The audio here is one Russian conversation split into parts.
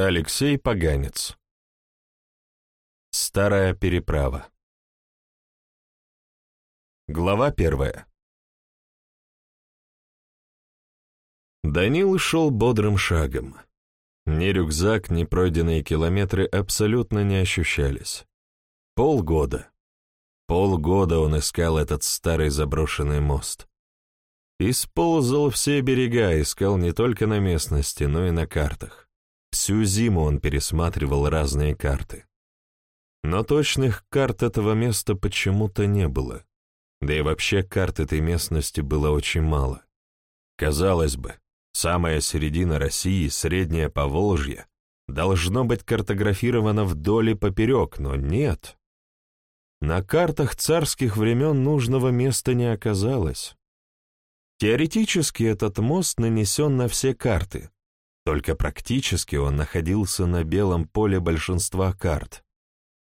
Алексей Поганец Старая переправа Глава первая Данил шел бодрым шагом. Ни рюкзак, ни пройденные километры абсолютно не ощущались. Полгода. Полгода он искал этот старый заброшенный мост. Исползал все берега, искал не только на местности, но и на картах. Всю зиму он пересматривал разные карты. Но точных карт этого места почему-то не было. Да и вообще карт этой местности было очень мало. Казалось бы, самая середина России, среднее Поволжье, должно быть картографировано вдоль и поперек, но нет. На картах царских времен нужного места не оказалось. Теоретически этот мост нанесен на все карты, только практически он находился на белом поле большинства карт.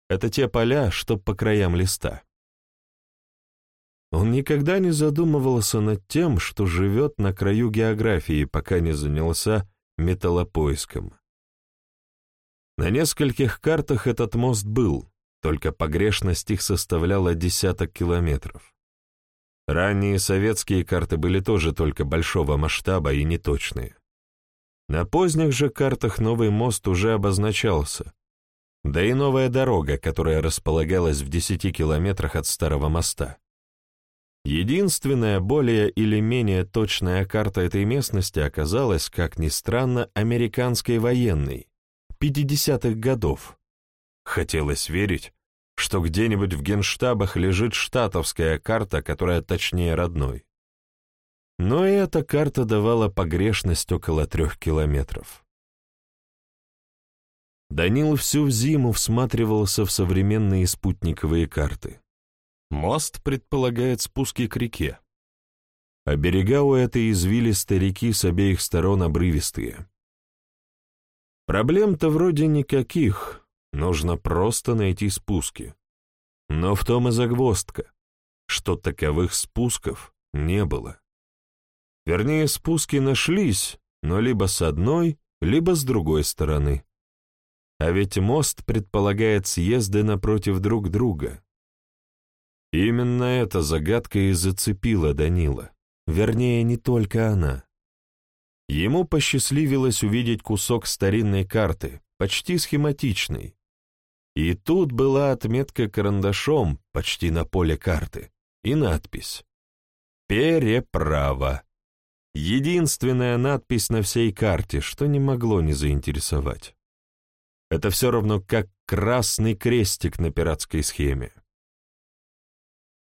Это те поля, что по краям листа. Он никогда не задумывался над тем, что живет на краю географии, пока не занялся металлопоиском. На нескольких картах этот мост был, только погрешность их составляла десяток километров. Ранние советские карты были тоже только большого масштаба и неточные. На поздних же картах новый мост уже обозначался, да и новая дорога, которая располагалась в десяти километрах от старого моста. Единственная более или менее точная карта этой местности оказалась, как ни странно, американской военной, 50-х годов. Хотелось верить, что где-нибудь в генштабах лежит штатовская карта, которая точнее родной. Но и эта карта давала погрешность около трех километров. Данил всю зиму всматривался в современные спутниковые карты. Мост предполагает спуски к реке. А берега у этой извилистой реки с обеих сторон обрывистые. Проблем-то вроде никаких, нужно просто найти спуски. Но в том и загвоздка, что таковых спусков не было. Вернее, спуски нашлись, но либо с одной, либо с другой стороны. А ведь мост предполагает съезды напротив друг друга. Именно эта загадка и зацепила Данила. Вернее, не только она. Ему посчастливилось увидеть кусок старинной карты, почти схематичный. И тут была отметка карандашом, почти на поле карты, и надпись «Переправа». Единственная надпись на всей карте, что не могло не заинтересовать. Это все равно как красный крестик на пиратской схеме.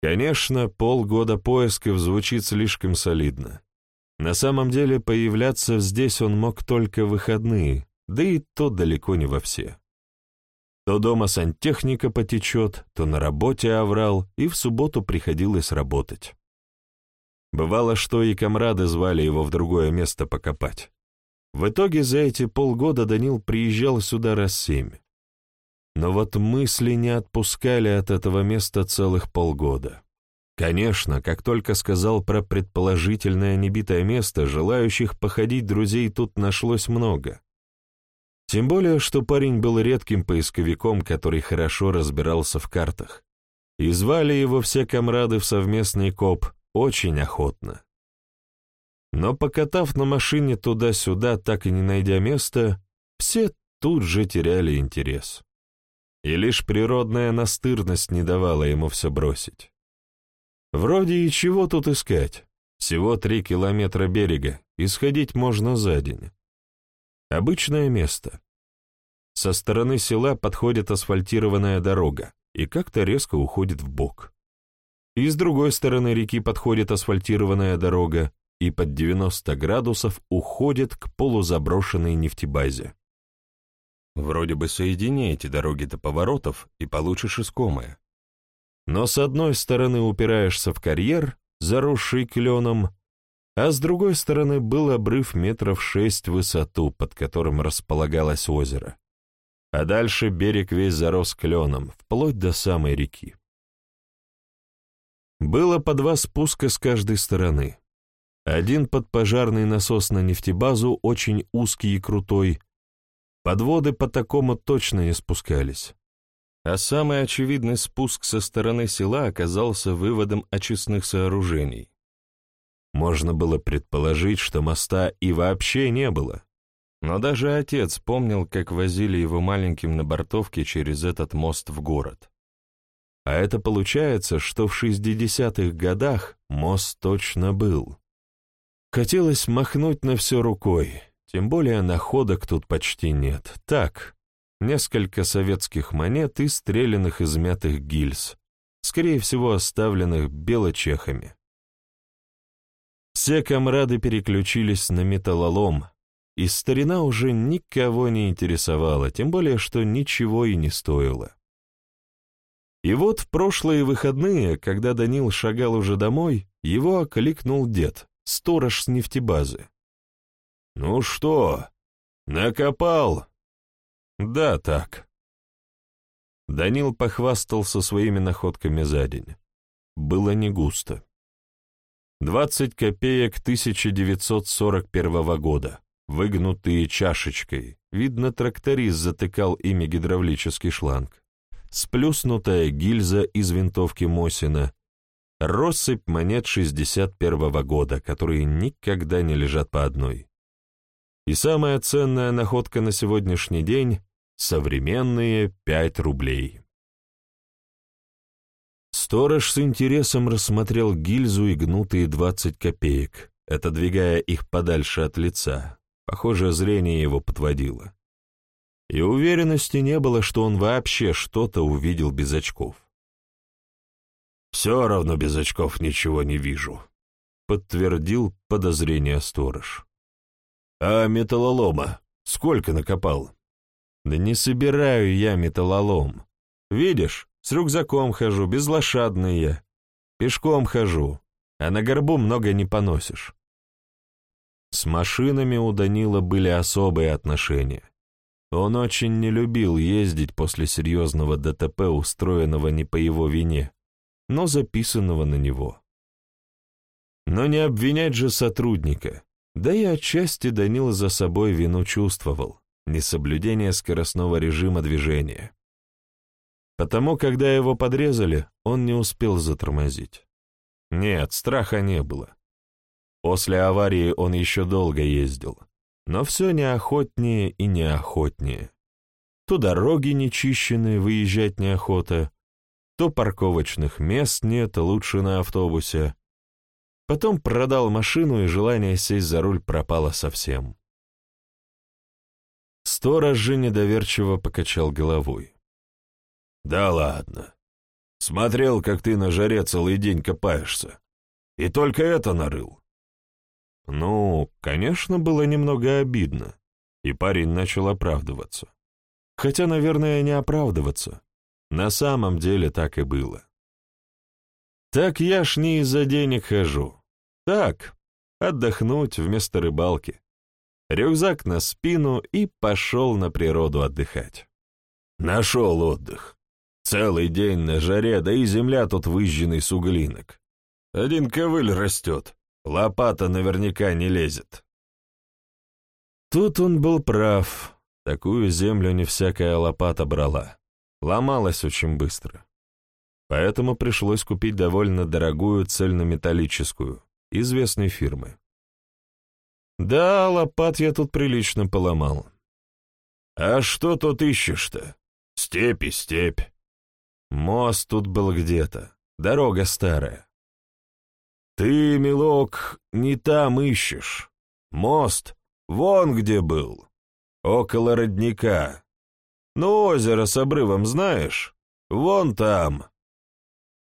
Конечно, полгода поисков звучит слишком солидно. На самом деле появляться здесь он мог только в выходные, да и то далеко не во все. То дома сантехника потечет, то на работе оврал, и в субботу приходилось работать. Бывало, что и комрады звали его в другое место покопать. В итоге за эти полгода Данил приезжал сюда раз семь. Но вот мысли не отпускали от этого места целых полгода. Конечно, как только сказал про предположительное небитое место, желающих походить друзей тут нашлось много. Тем более, что парень был редким поисковиком, который хорошо разбирался в картах. И звали его все комрады в совместный коп очень охотно. Но покатав на машине туда-сюда, так и не найдя места, все тут же теряли интерес и лишь природная настырность не давала ему все бросить. Вроде и чего тут искать? Всего три километра берега, исходить можно за день. Обычное место. Со стороны села подходит асфальтированная дорога и как-то резко уходит в бок. И с другой стороны реки подходит асфальтированная дорога и под 90 градусов уходит к полузаброшенной нефтебазе. Вроде бы соедини эти дороги до поворотов и получишь искомое. Но с одной стороны упираешься в карьер, заросший кленом, а с другой стороны был обрыв метров шесть в высоту, под которым располагалось озеро. А дальше берег весь зарос кленом, вплоть до самой реки. Было по два спуска с каждой стороны. Один под пожарный насос на нефтебазу, очень узкий и крутой, Подводы по такому точно не спускались. А самый очевидный спуск со стороны села оказался выводом очистных сооружений. Можно было предположить, что моста и вообще не было. Но даже отец помнил, как возили его маленьким на бортовке через этот мост в город. А это получается, что в 60-х годах мост точно был. Хотелось махнуть на все рукой, тем более находок тут почти нет. Так, несколько советских монет и стрелянных измятых гильз, скорее всего оставленных белочехами. Все комрады переключились на металлолом, и старина уже никого не интересовала, тем более, что ничего и не стоило. И вот в прошлые выходные, когда Данил шагал уже домой, его окликнул дед, сторож с нефтебазы. «Ну что, накопал?» «Да, так». Данил похвастался своими находками за день. Было не густо. 20 копеек 1941 года, выгнутые чашечкой. Видно, тракторист затыкал ими гидравлический шланг сплюснутая гильза из винтовки Мосина, россыпь монет 61-го года, которые никогда не лежат по одной. И самая ценная находка на сегодняшний день — современные 5 рублей. Сторож с интересом рассмотрел гильзу и гнутые 20 копеек, отодвигая их подальше от лица. Похоже, зрение его подводило и уверенности не было, что он вообще что-то увидел без очков. «Все равно без очков ничего не вижу», — подтвердил подозрение сторож. «А металлолома сколько накопал?» «Да не собираю я металлолом. Видишь, с рюкзаком хожу, безлошадный я. Пешком хожу, а на горбу много не поносишь». С машинами у Данила были особые отношения. Он очень не любил ездить после серьезного ДТП, устроенного не по его вине, но записанного на него. Но не обвинять же сотрудника, да и отчасти Данил за собой вину чувствовал, несоблюдение скоростного режима движения. Потому, когда его подрезали, он не успел затормозить. Нет, страха не было. После аварии он еще долго ездил но все неохотнее и неохотнее. То дороги нечищенные, выезжать неохота, то парковочных мест нет, лучше на автобусе. Потом продал машину, и желание сесть за руль пропало совсем. Сторож же недоверчиво покачал головой. «Да ладно. Смотрел, как ты на жаре целый день копаешься. И только это нарыл. Ну, конечно, было немного обидно, и парень начал оправдываться. Хотя, наверное, не оправдываться. На самом деле так и было. Так я ж не из-за денег хожу. Так, отдохнуть вместо рыбалки. Рюкзак на спину и пошел на природу отдыхать. Нашел отдых. Целый день на жаре, да и земля тут выжженный с углинок. Один ковыль растет, Лопата наверняка не лезет. Тут он был прав. Такую землю не всякая лопата брала. Ломалась очень быстро. Поэтому пришлось купить довольно дорогую цельнометаллическую, известной фирмы. Да, лопат я тут прилично поломал. А что тут ищешь-то? Степь и степь. Мост тут был где-то, дорога старая. «Ты, милок, не там ищешь. Мост вон где был, около родника. Ну, озеро с обрывом знаешь? Вон там».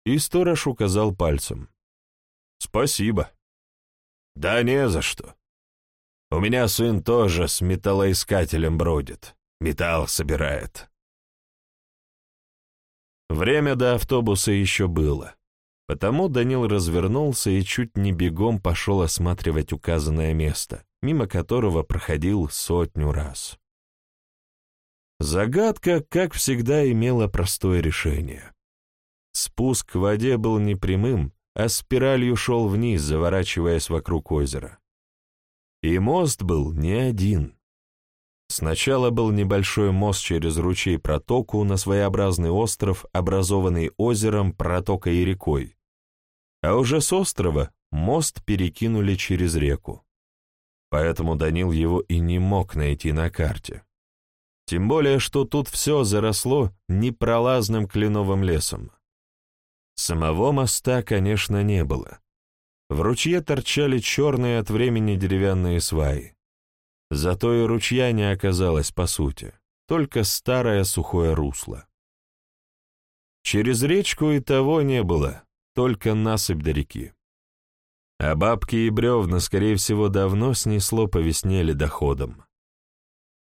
И сторож указал пальцем. «Спасибо». «Да не за что. У меня сын тоже с металлоискателем бродит, металл собирает». Время до автобуса еще было. Потому Данил развернулся и чуть не бегом пошел осматривать указанное место, мимо которого проходил сотню раз. Загадка, как всегда, имела простое решение. Спуск к воде был не прямым, а спиралью шел вниз, заворачиваясь вокруг озера. И мост был не один. Сначала был небольшой мост через ручей-протоку на своеобразный остров, образованный озером, протокой и рекой. А уже с острова мост перекинули через реку. Поэтому Данил его и не мог найти на карте. Тем более, что тут все заросло непролазным кленовым лесом. Самого моста, конечно, не было. В ручье торчали черные от времени деревянные сваи. Зато и ручья не оказалось по сути, только старое сухое русло. Через речку и того не было, только насыпь до реки. А бабки и бревна, скорее всего, давно снесло по весне ледоходом.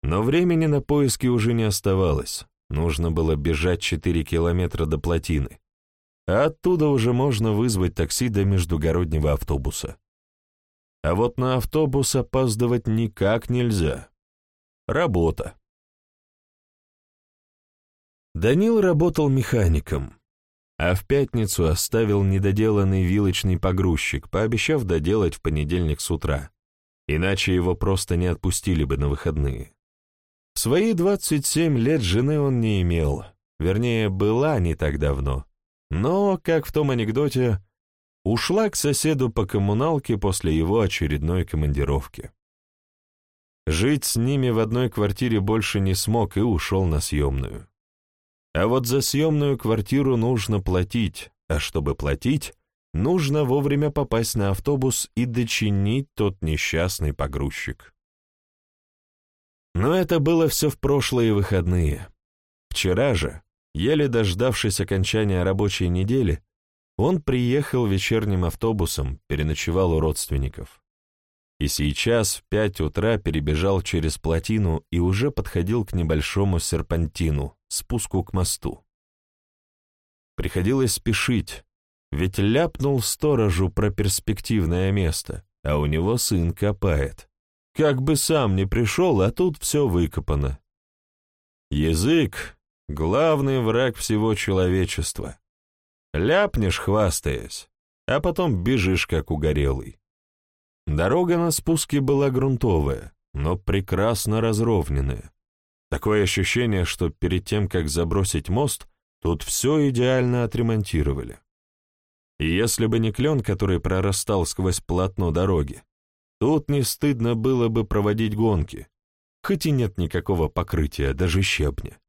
Но времени на поиски уже не оставалось, нужно было бежать 4 километра до плотины, а оттуда уже можно вызвать такси до междугороднего автобуса. А вот на автобус опаздывать никак нельзя. Работа. Данил работал механиком, а в пятницу оставил недоделанный вилочный погрузчик, пообещав доделать в понедельник с утра, иначе его просто не отпустили бы на выходные. В свои 27 лет жены он не имел, вернее, была не так давно, но, как в том анекдоте, ушла к соседу по коммуналке после его очередной командировки. Жить с ними в одной квартире больше не смог и ушел на съемную. А вот за съемную квартиру нужно платить, а чтобы платить, нужно вовремя попасть на автобус и дочинить тот несчастный погрузчик. Но это было все в прошлые выходные. Вчера же, еле дождавшись окончания рабочей недели, он приехал вечерним автобусом, переночевал у родственников. И сейчас в пять утра перебежал через плотину и уже подходил к небольшому серпантину, спуску к мосту. Приходилось спешить, ведь ляпнул сторожу про перспективное место, а у него сын копает. Как бы сам не пришел, а тут все выкопано. Язык — главный враг всего человечества. Ляпнешь, хвастаясь, а потом бежишь, как угорелый. Дорога на спуске была грунтовая, но прекрасно разровненная. Такое ощущение, что перед тем, как забросить мост, тут все идеально отремонтировали. И если бы не клен, который прорастал сквозь полотно дороги, тут не стыдно было бы проводить гонки, хоть и нет никакого покрытия, даже щебня.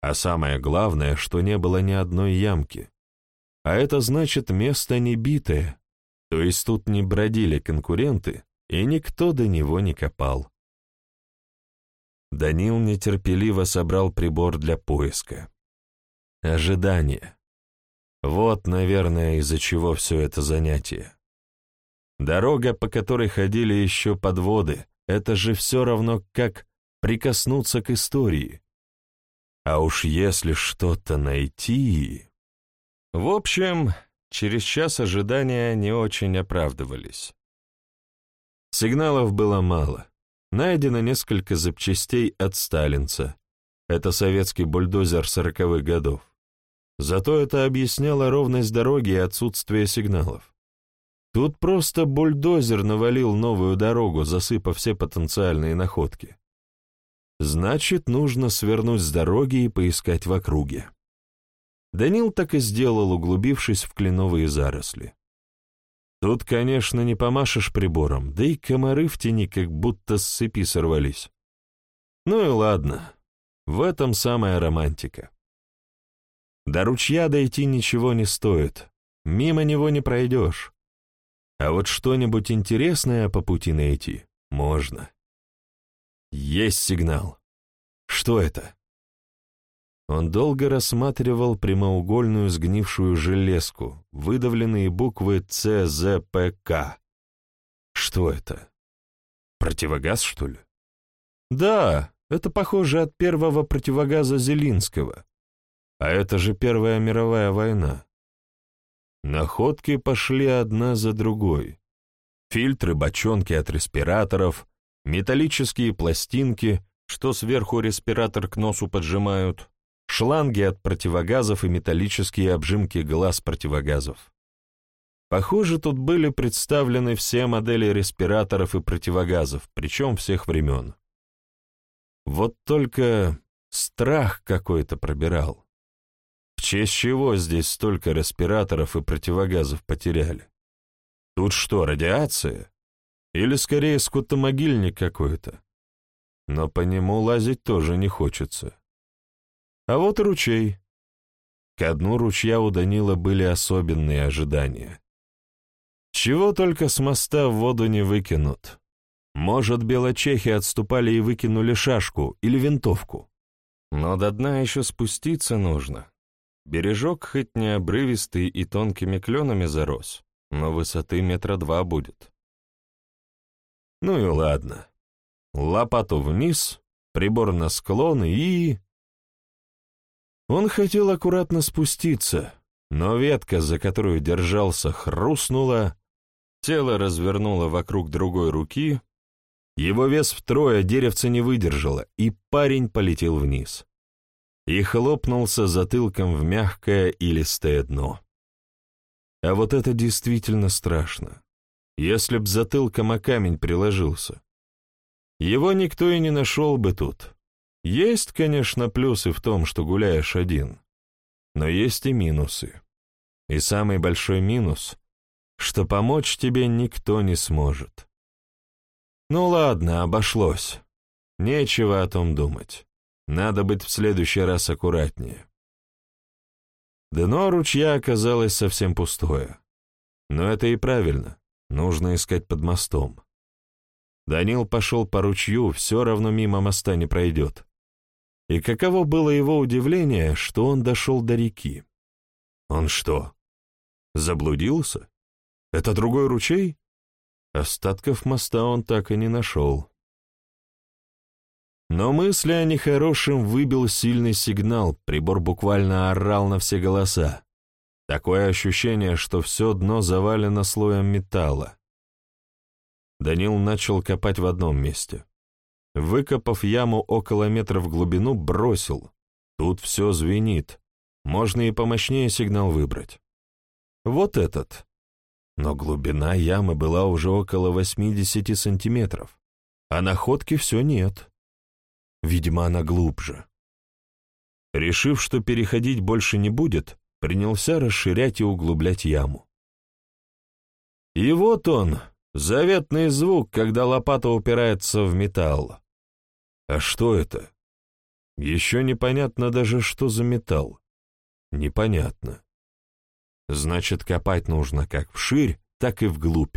А самое главное, что не было ни одной ямки, а это значит место не битое, то есть тут не бродили конкуренты, и никто до него не копал. Данил нетерпеливо собрал прибор для поиска. Ожидание. Вот, наверное, из-за чего все это занятие. Дорога, по которой ходили еще подводы, это же все равно как прикоснуться к истории. А уж если что-то найти... В общем, через час ожидания не очень оправдывались. Сигналов было мало. Найдено несколько запчастей от сталинца. Это советский бульдозер сороковых годов. Зато это объясняло ровность дороги и отсутствие сигналов. Тут просто бульдозер навалил новую дорогу, засыпав все потенциальные находки. Значит, нужно свернуть с дороги и поискать в округе. Данил так и сделал, углубившись в кленовые заросли. Тут, конечно, не помашешь прибором, да и комары в тени как будто с цепи сорвались. Ну и ладно, в этом самая романтика. До ручья дойти ничего не стоит, мимо него не пройдешь. А вот что-нибудь интересное по пути найти можно. Есть сигнал. Что это? Он долго рассматривал прямоугольную сгнившую железку, выдавленные буквы ЦЗПК. Что это? Противогаз, что ли? Да, это похоже от первого противогаза Зелинского. А это же Первая мировая война. Находки пошли одна за другой. Фильтры, бочонки от респираторов, металлические пластинки, что сверху респиратор к носу поджимают, шланги от противогазов и металлические обжимки глаз противогазов. Похоже, тут были представлены все модели респираторов и противогазов, причем всех времен. Вот только страх какой-то пробирал. В честь чего здесь столько респираторов и противогазов потеряли? Тут что, радиация? Или скорее скотомогильник какой-то? Но по нему лазить тоже не хочется. А вот и ручей. К дну ручья у Данила были особенные ожидания. Чего только с моста в воду не выкинут. Может, белочехи отступали и выкинули шашку или винтовку. Но до дна еще спуститься нужно. Бережок хоть не обрывистый и тонкими кленами зарос, но высоты метра два будет. Ну и ладно. Лопату вниз, прибор на склон и... Он хотел аккуратно спуститься, но ветка, за которую держался, хрустнула, тело развернуло вокруг другой руки, его вес втрое деревце не выдержало, и парень полетел вниз. И хлопнулся затылком в мягкое и листое дно. А вот это действительно страшно. Если б затылком о камень приложился. Его никто и не нашел бы тут. Есть, конечно, плюсы в том, что гуляешь один, но есть и минусы. И самый большой минус, что помочь тебе никто не сможет. Ну ладно, обошлось. Нечего о том думать. Надо быть в следующий раз аккуратнее. Дно ручья оказалось совсем пустое. Но это и правильно. Нужно искать под мостом. Данил пошел по ручью, все равно мимо моста не пройдет. И каково было его удивление, что он дошел до реки. Он что, заблудился? Это другой ручей? Остатков моста он так и не нашел. Но мысли о нехорошем выбил сильный сигнал, прибор буквально орал на все голоса. Такое ощущение, что все дно завалено слоем металла. Данил начал копать в одном месте. Выкопав яму около метра в глубину, бросил. Тут все звенит. Можно и помощнее сигнал выбрать. Вот этот. Но глубина ямы была уже около 80 сантиметров, а находки все нет. Видимо, она глубже. Решив, что переходить больше не будет, принялся расширять и углублять яму. И вот он, заветный звук, когда лопата упирается в металл. А что это? Еще непонятно даже, что за металл. Непонятно. Значит, копать нужно как вширь, так и вглубь.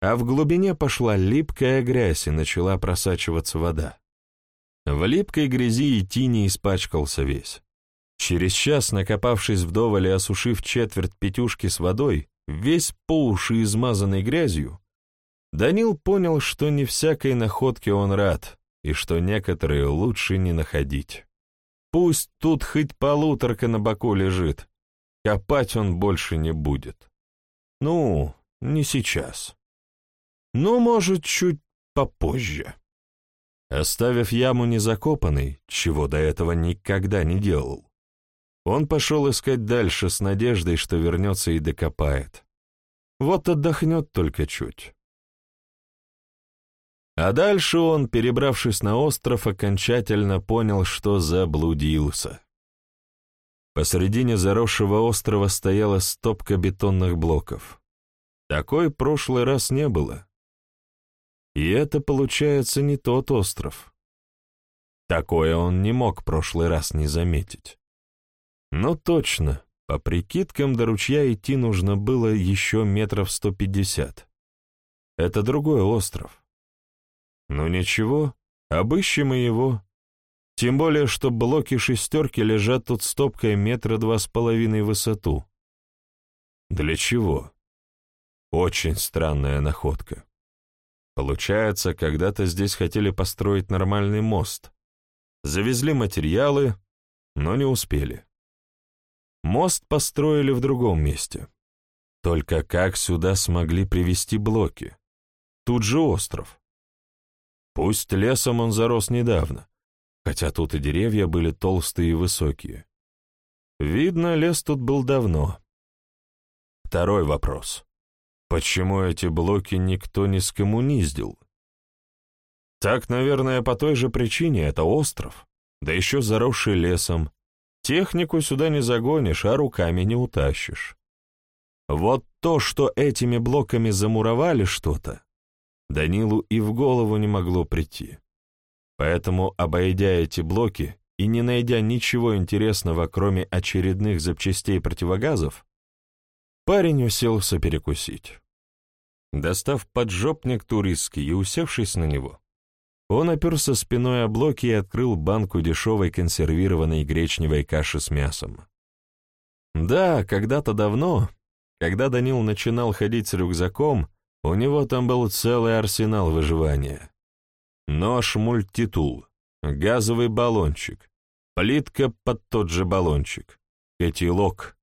А в глубине пошла липкая грязь и начала просачиваться вода. В липкой грязи и тине испачкался весь. Через час, накопавшись вдоволь и осушив четверть пятюшки с водой, весь по уши измазанный грязью, Данил понял, что не всякой находке он рад, и что некоторые лучше не находить. Пусть тут хоть полуторка на боку лежит, копать он больше не будет. Ну, не сейчас. Ну, может, чуть попозже. Оставив яму незакопанной, чего до этого никогда не делал, он пошел искать дальше с надеждой, что вернется и докопает. Вот отдохнет только чуть. А дальше он, перебравшись на остров, окончательно понял, что заблудился. Посредине заросшего острова стояла стопка бетонных блоков. Такой прошлый раз не было. И это, получается, не тот остров. Такое он не мог прошлый раз не заметить. Но точно, по прикидкам до ручья идти нужно было еще метров сто пятьдесят. Это другой остров. Ну ничего, обыщем и его. Тем более, что блоки шестерки лежат тут стопкой метра два с половиной высоту. Для чего? Очень странная находка. Получается, когда-то здесь хотели построить нормальный мост. Завезли материалы, но не успели. Мост построили в другом месте. Только как сюда смогли привезти блоки? Тут же остров. Пусть лесом он зарос недавно, хотя тут и деревья были толстые и высокие. Видно, лес тут был давно. Второй вопрос. Почему эти блоки никто не скоммуниздил? Так, наверное, по той же причине это остров, да еще заросший лесом. Технику сюда не загонишь, а руками не утащишь. Вот то, что этими блоками замуровали что-то, Данилу и в голову не могло прийти. Поэтому, обойдя эти блоки и не найдя ничего интересного, кроме очередных запчастей противогазов, парень уселся перекусить. Достав поджопник туристский и усевшись на него, он оперся спиной о блоки и открыл банку дешевой консервированной гречневой каши с мясом. Да, когда-то давно, когда Данил начинал ходить с рюкзаком, у него там был целый арсенал выживания. Нож-мультитул, газовый баллончик, плитка под тот же баллончик, котелок,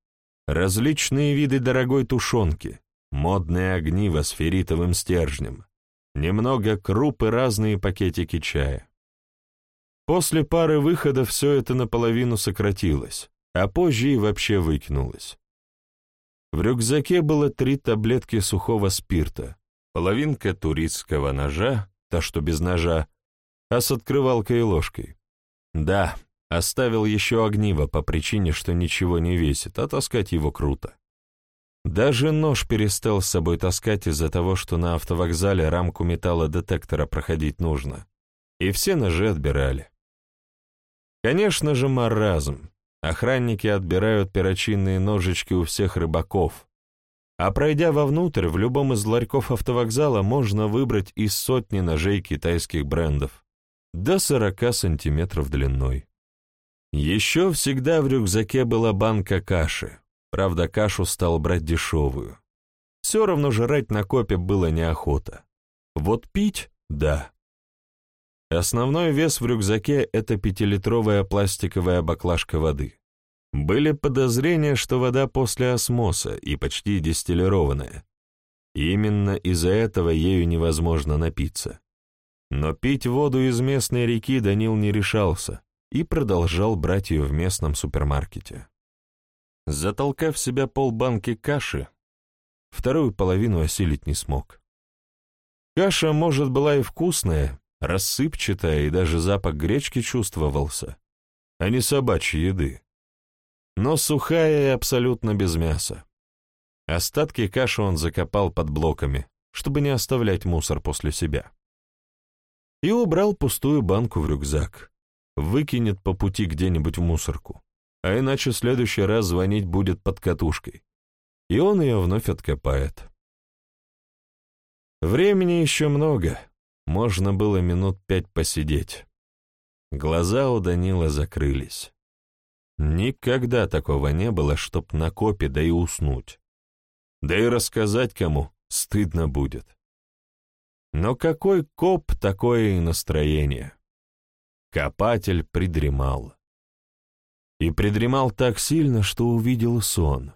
различные виды дорогой тушенки, модные огниво с ферритовым стержнем, немного круп и разные пакетики чая. После пары выходов все это наполовину сократилось, а позже и вообще выкинулось. В рюкзаке было три таблетки сухого спирта, половинка туристского ножа, та, что без ножа, а с открывалкой и ложкой. Да, оставил еще огниво по причине, что ничего не весит, а таскать его круто. Даже нож перестал с собой таскать из-за того, что на автовокзале рамку металлодетектора проходить нужно. И все ножи отбирали. Конечно же, маразм. Охранники отбирают перочинные ножички у всех рыбаков, а пройдя вовнутрь, в любом из ларьков автовокзала можно выбрать из сотни ножей китайских брендов, до 40 сантиметров длиной. Еще всегда в рюкзаке была банка каши, правда, кашу стал брать дешевую. Все равно жрать на копе было неохота. Вот пить — да. Основной вес в рюкзаке — это пятилитровая пластиковая баклажка воды. Были подозрения, что вода после осмоса и почти дистиллированная. Именно из-за этого ею невозможно напиться. Но пить воду из местной реки Данил не решался и продолжал брать ее в местном супермаркете. Затолкав себя полбанки каши, вторую половину осилить не смог. Каша, может, была и вкусная, рассыпчатая, и даже запах гречки чувствовался, а не собачьей еды но сухая и абсолютно без мяса. Остатки каши он закопал под блоками, чтобы не оставлять мусор после себя. И убрал пустую банку в рюкзак. Выкинет по пути где-нибудь в мусорку, а иначе в следующий раз звонить будет под катушкой. И он ее вновь откопает. Времени еще много, можно было минут пять посидеть. Глаза у Данила закрылись. Никогда такого не было, чтоб на копе, да и уснуть. Да и рассказать кому стыдно будет. Но какой коп, такое и настроение. Копатель придремал. И придремал так сильно, что увидел сон.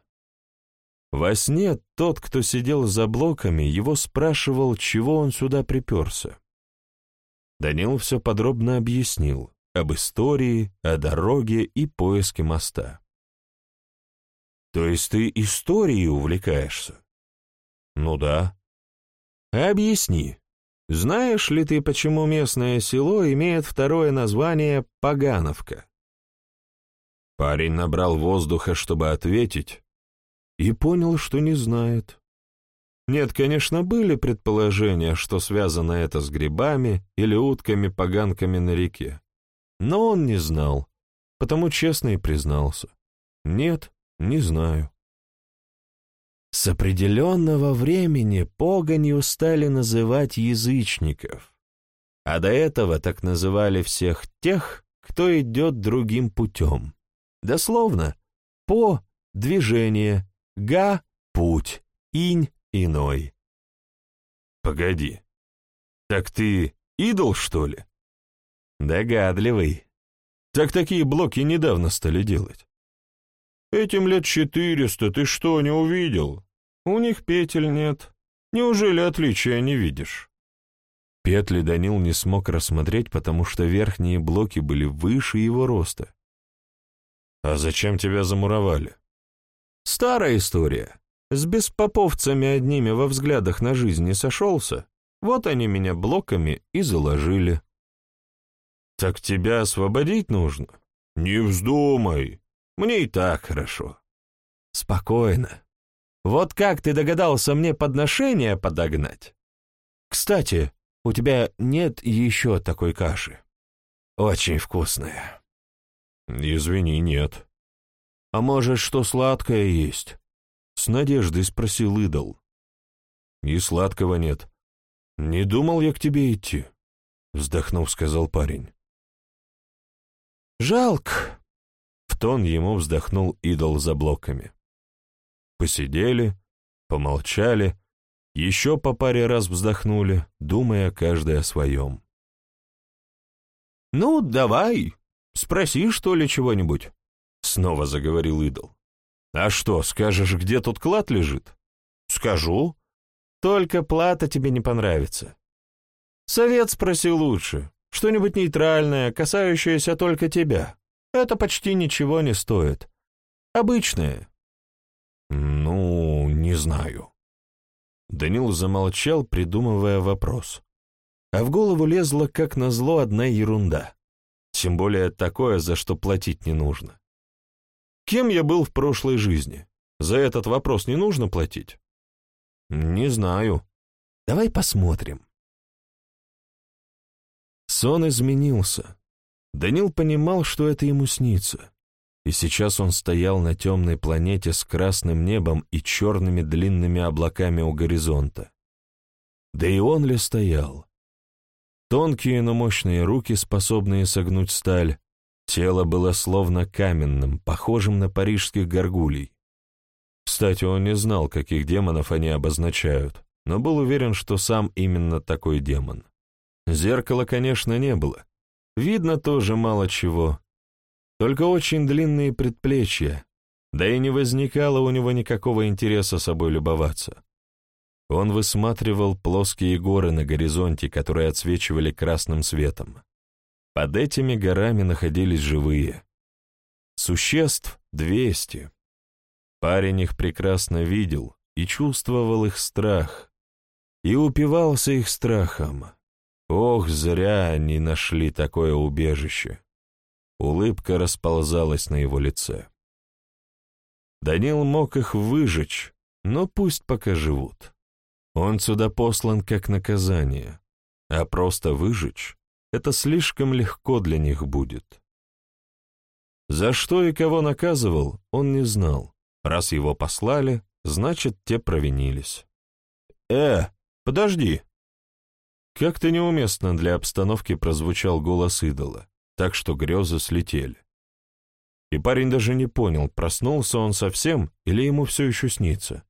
Во сне тот, кто сидел за блоками, его спрашивал, чего он сюда приперся. Данил все подробно объяснил об истории, о дороге и поиске моста. То есть ты историей увлекаешься? Ну да. Объясни. Знаешь ли ты, почему местное село имеет второе название Пагановка? Парень набрал воздуха, чтобы ответить, и понял, что не знает. Нет, конечно, были предположения, что связано это с грибами или утками-поганками на реке. Но он не знал, потому честно и признался. Нет, не знаю. С определенного времени погонью стали называть язычников, а до этого так называли всех тех, кто идет другим путем. Дословно, по — движение, га — путь, инь — иной. Погоди, так ты идол, что ли? Догадливый. Так такие блоки недавно стали делать. Этим лет четыреста, ты что, не увидел? У них петель нет. Неужели отличия не видишь? Петли Данил не смог рассмотреть, потому что верхние блоки были выше его роста. «А зачем тебя замуровали?» «Старая история. С беспоповцами одними во взглядах на жизнь не сошелся, Вот они меня блоками и заложили. Так тебя освободить нужно? Не вздумай. Мне и так хорошо. Спокойно. Вот как ты догадался мне подношение подогнать? Кстати, у тебя нет еще такой каши? Очень вкусная. Извини, нет. А может, что сладкое есть? С надеждой спросил идол. И сладкого нет. Не думал я к тебе идти, вздохнув, сказал парень. Жалко. В тон ему вздохнул идол за блоками. Посидели, помолчали, еще по паре раз вздохнули, думая каждый о своем. «Ну, давай, спроси, что ли, чего-нибудь», — снова заговорил идол. «А что, скажешь, где тут клад лежит?» «Скажу. Только плата тебе не понравится. Совет спроси лучше, что-нибудь нейтральное, касающееся только тебя. Это почти ничего не стоит. Обычное». «Ну, не знаю». Данил замолчал, придумывая вопрос. А в голову лезла, как назло, одна ерунда. Тем более такое, за что платить не нужно. Кем я был в прошлой жизни? За этот вопрос не нужно платить? Не знаю. Давай посмотрим. Сон изменился. Данил понимал, что это ему снится. И сейчас он стоял на темной планете с красным небом и черными длинными облаками у горизонта. Да и он ли стоял? Тонкие, но мощные руки, способные согнуть сталь, тело было словно каменным, похожим на парижских горгулей. Кстати, он не знал, каких демонов они обозначают, но был уверен, что сам именно такой демон. Зеркала, конечно, не было. Видно тоже мало чего. Только очень длинные предплечья, да и не возникало у него никакого интереса собой любоваться. Он высматривал плоские горы на горизонте, которые отсвечивали красным светом. Под этими горами находились живые. Существ двести. Парень их прекрасно видел и чувствовал их страх, и упивался их страхом. Ох, зря они нашли такое убежище. Улыбка расползалась на его лице. Данил мог их выжечь, но пусть пока живут. Он сюда послан как наказание, а просто выжечь — это слишком легко для них будет. За что и кого наказывал, он не знал. Раз его послали, значит, те провинились. «Э, подожди!» Как-то неуместно для обстановки прозвучал голос идола, так что грезы слетели. И парень даже не понял, проснулся он совсем или ему все еще снится.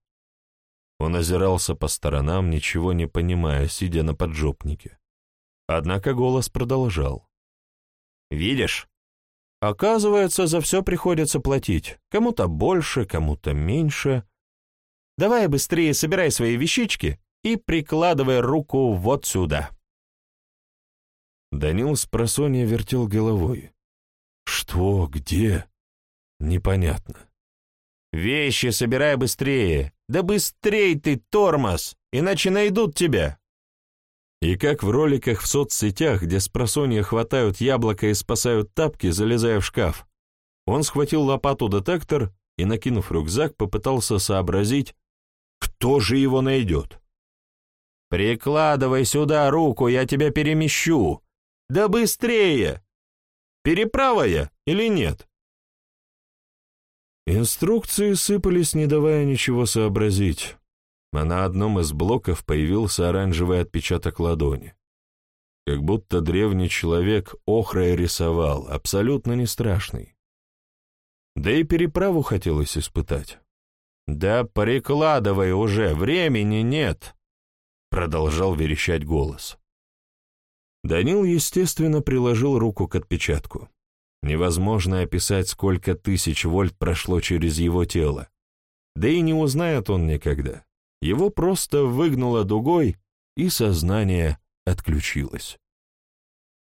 Он озирался по сторонам, ничего не понимая, сидя на поджопнике. Однако голос продолжал. «Видишь? Оказывается, за все приходится платить. Кому-то больше, кому-то меньше. Давай быстрее собирай свои вещички и прикладывай руку вот сюда». Данил с просонья вертел головой. «Что? Где?» «Непонятно». «Вещи собирай быстрее! Да быстрей ты, тормоз! Иначе найдут тебя!» И как в роликах в соцсетях, где с просонья хватают яблоко и спасают тапки, залезая в шкаф, он схватил лопату-детектор и, накинув рюкзак, попытался сообразить, кто же его найдет. «Прикладывай сюда руку, я тебя перемещу! Да быстрее! Переправа я или нет?» Инструкции сыпались, не давая ничего сообразить, а на одном из блоков появился оранжевый отпечаток ладони. Как будто древний человек охрой рисовал, абсолютно не страшный. Да и переправу хотелось испытать. «Да прикладывай уже, времени нет!» — продолжал верещать голос. Данил, естественно, приложил руку к отпечатку. Невозможно описать, сколько тысяч вольт прошло через его тело. Да и не узнает он никогда. Его просто выгнуло дугой, и сознание отключилось.